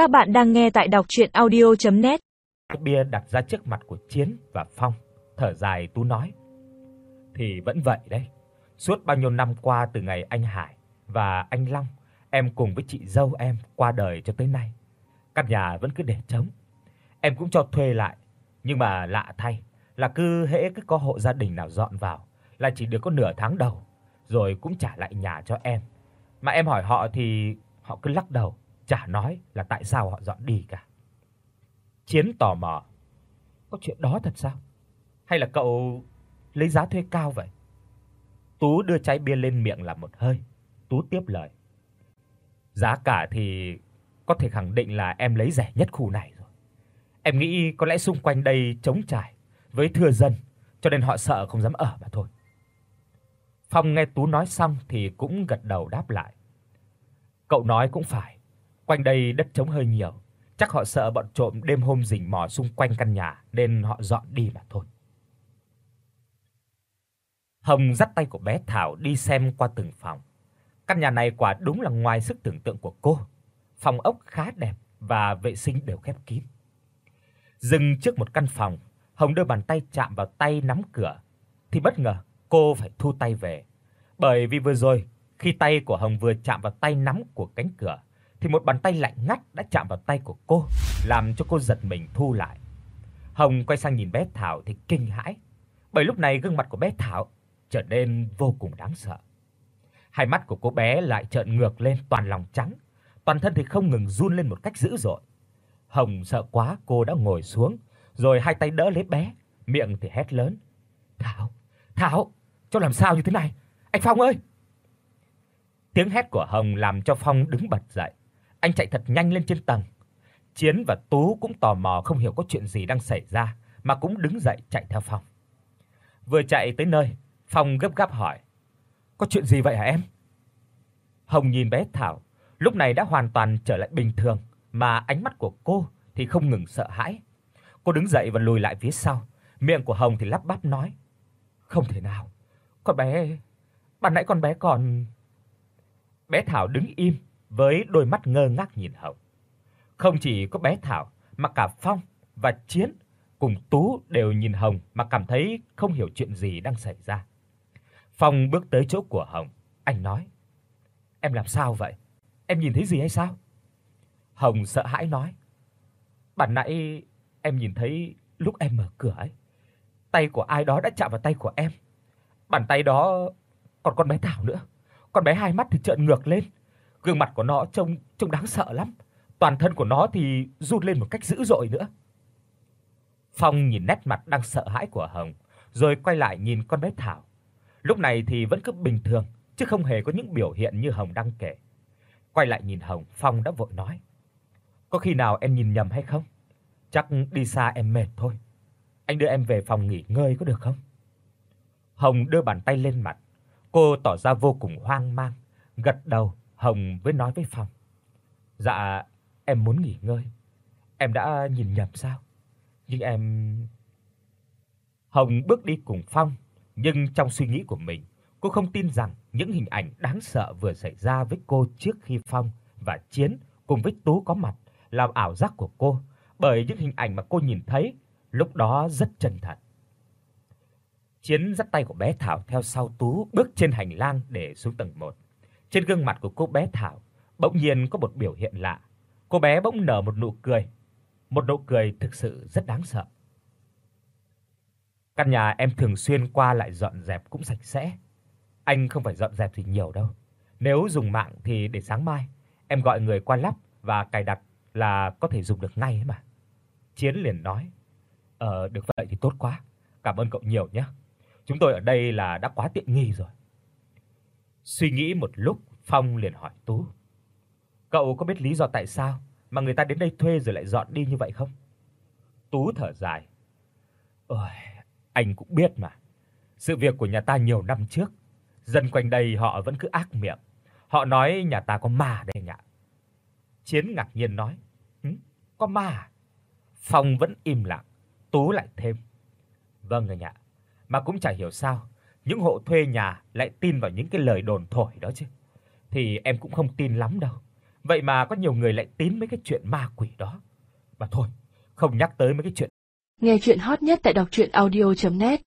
Các bạn đang nghe tại đọc audio net Bia đặt ra trước mặt của Chiến và Phong, thở dài Tú nói: "Thì vẫn vậy đấy. Suốt bao nhiêu năm qua từ ngày anh Hải và anh Long em cùng với chị dâu em qua đời cho tới nay, căn nhà vẫn cứ để trống. Em cũng cho thuê lại, nhưng mà lạ thay là cứ hễ cứ có hộ gia đình nào dọn vào là chỉ được có nửa tháng đầu, rồi cũng trả lại nhà cho em. Mà em hỏi họ thì họ cứ lắc đầu, chả nói là tại sao họ dọn đi cả. Chiến tò mò. Có chuyện đó thật sao? Hay là cậu lấy giá thuê cao vậy? Tú đưa chai bia lên miệng làm một hơi. Tú tiếp lời. Giá cả thì có thể khẳng định là em lấy rẻ nhất khu này rồi. Em nghĩ có lẽ xung quanh đây trống trải với thưa dân, cho nên họ sợ không dám ở mà thôi. Phong nghe Tú nói xong thì cũng gật đầu đáp lại. Cậu nói cũng phải, quanh đây đất trống hơi nhiều, chắc họ sợ bọn trộm đêm hôm rình mò xung quanh căn nhà nên họ dọn đi mà thôi. Hồng dắt tay của bé Thảo đi xem qua từng phòng. Căn nhà này quả đúng là ngoài sức tưởng tượng của cô. Phòng ốc khá đẹp và vệ sinh đều khép kín. Dừng trước một căn phòng, Hồng đưa bàn tay chạm vào tay nắm cửa thì bất ngờ cô phải thu tay về. Bởi vì vừa rồi, khi tay của Hồng vừa chạm vào tay nắm của cánh cửa thì một bàn tay lạnh ngắt đã chạm vào tay của cô, làm cho cô giật mình thu lại. Hồng quay sang nhìn bé Thảo thì kinh hãi, bởi lúc này gương mặt của bé Thảo trở nên vô cùng đáng sợ. Hai mắt của cô bé lại trợn ngược lên toàn lòng trắng, toàn thân thì không ngừng run lên một cách dữ dội. Hồng sợ quá, cô đã ngồi xuống, rồi hai tay đỡ lấy bé, miệng thì hét lớn: "Thảo, Thảo, cho làm sao như thế này? Anh Phong ơi!" Tiếng hét của Hồng làm cho Phong đứng bật dậy. Anh chạy thật nhanh lên trên tầng. Chiến và Tú cũng tò mò không hiểu có chuyện gì đang xảy ra mà cũng đứng dậy chạy theo Phong. Vừa chạy tới nơi, Phong gấp gáp hỏi: "Có chuyện gì vậy hả em?" Hồng nhìn bé Thảo, lúc này đã hoàn toàn trở lại bình thường, mà ánh mắt của cô thì không ngừng sợ hãi. Cô đứng dậy và lùi lại phía sau, miệng của Hồng thì lắp bắp nói: "Không thể nào, con bé, ban nãy con bé còn..." Bé Thảo đứng im với đôi mắt ngơ ngác nhìn Hồng. Không chỉ có bé Thảo mà cả Phong và Chiến cùng Tú đều nhìn Hồng mà cảm thấy không hiểu chuyện gì đang xảy ra. Phong bước tới chỗ của Hồng, anh nói: "Em làm sao vậy? Em nhìn thấy gì hay sao?" Hồng sợ hãi nói: "Bản nãy em nhìn thấy lúc em mở cửa ấy, tay của ai đó đã chạm vào tay của em. Bàn tay đó còn con bé Thảo nữa. Con bé hai mắt thì trợn ngược lên, gương mặt của nó trông trông đáng sợ lắm, toàn thân của nó thì run lên một cách dữ dội nữa." Phong nhìn nét mặt đang sợ hãi của Hồng, rồi quay lại nhìn con bé Thảo. Lúc này thì vẫn cứ bình thường, chứ không hề có những biểu hiện như Hồng đang kể. Quay lại nhìn Hồng, Phong đã vội nói: "Có khi nào em nhìn nhầm hay không? Chắc đi xa em mệt thôi. Anh đưa em về phòng nghỉ ngơi có được không?" Hồng đưa bàn tay lên mặt, cô tỏ ra vô cùng hoang mang, gật đầu, Hồng mới nói với Phong: "Dạ, em muốn nghỉ ngơi. Em đã nhìn nhầm sao? Nhưng em..." Hồng bước đi cùng Phong, nhưng trong suy nghĩ của mình, cô không tin rằng những hình ảnh đáng sợ vừa xảy ra với cô trước khi Phong và Chiến cùng với Tú có mặt là ảo giác của cô, bởi những hình ảnh mà cô nhìn thấy lúc đó rất chân thật. Chiến dắt tay của bé Thảo theo sau Tú bước trên hành lang để xuống tầng 1. Trên gương mặt của cô bé Thảo bỗng nhiên có một biểu hiện lạ. Cô bé bỗng nở một nụ cười, một nụ cười thực sự rất đáng sợ. Căn nhà em thường xuyên qua lại dọn dẹp cũng sạch sẽ. Anh không phải dọn dẹp gì nhiều đâu. Nếu dùng mạng thì để sáng mai em gọi người qua lắp và cài đặt là có thể dùng được ngay ấy mà." Chiến liền nói. "Ờ được vậy thì tốt quá. Cảm ơn cậu nhiều nhé. Chúng tôi ở đây là đã quá tiện nghi rồi." Suy nghĩ một lúc, Phong liền hỏi Tú: "Cậu có biết lý do tại sao mà người ta đến đây thuê rồi lại dọn đi như vậy không?" Tú thở dài. "Ôi, anh cũng biết mà. Sự việc của nhà ta nhiều năm trước, dân quanh đây họ vẫn cứ ác miệng. Họ nói nhà ta có ma đây nhỉ?" Chiến ngạc nhiên nói: "Hử? Có ma à?" Phong vẫn im lặng, Tú lại thêm: "Vâng anh ạ, mà cũng chả hiểu sao, những hộ thuê nhà lại tin vào những cái lời đồn thổi đó chứ. Thì em cũng không tin lắm đâu. Vậy mà có nhiều người lại tín mấy cái chuyện ma quỷ đó. Mà thôi, không nhắc tới mấy cái chuyện. Nghe chuyện hot nhất tại đọc audio net